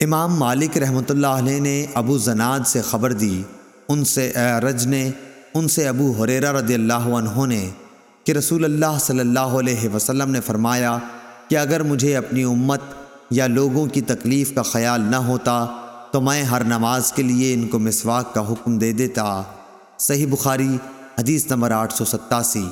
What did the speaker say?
امام مالک رحمۃ اللہ علیہ نے ابو زناد سے خبر دی، ان سے اعرج نے، ان سے ابو حریرہ رضی اللہ عنہ نے کہ رسول اللہ صلی اللہ علیہ وسلم نے فرمایا کہ اگر مجھے اپنی امت یا لوگوں کی تکلیف کا خیال نہ ہوتا تو میں ہر نماز کے لیے ان کو مسواک کا حکم دے دیتا۔ صحیح بخاری، حدیث نمبر آٹھ سو ستاسی۔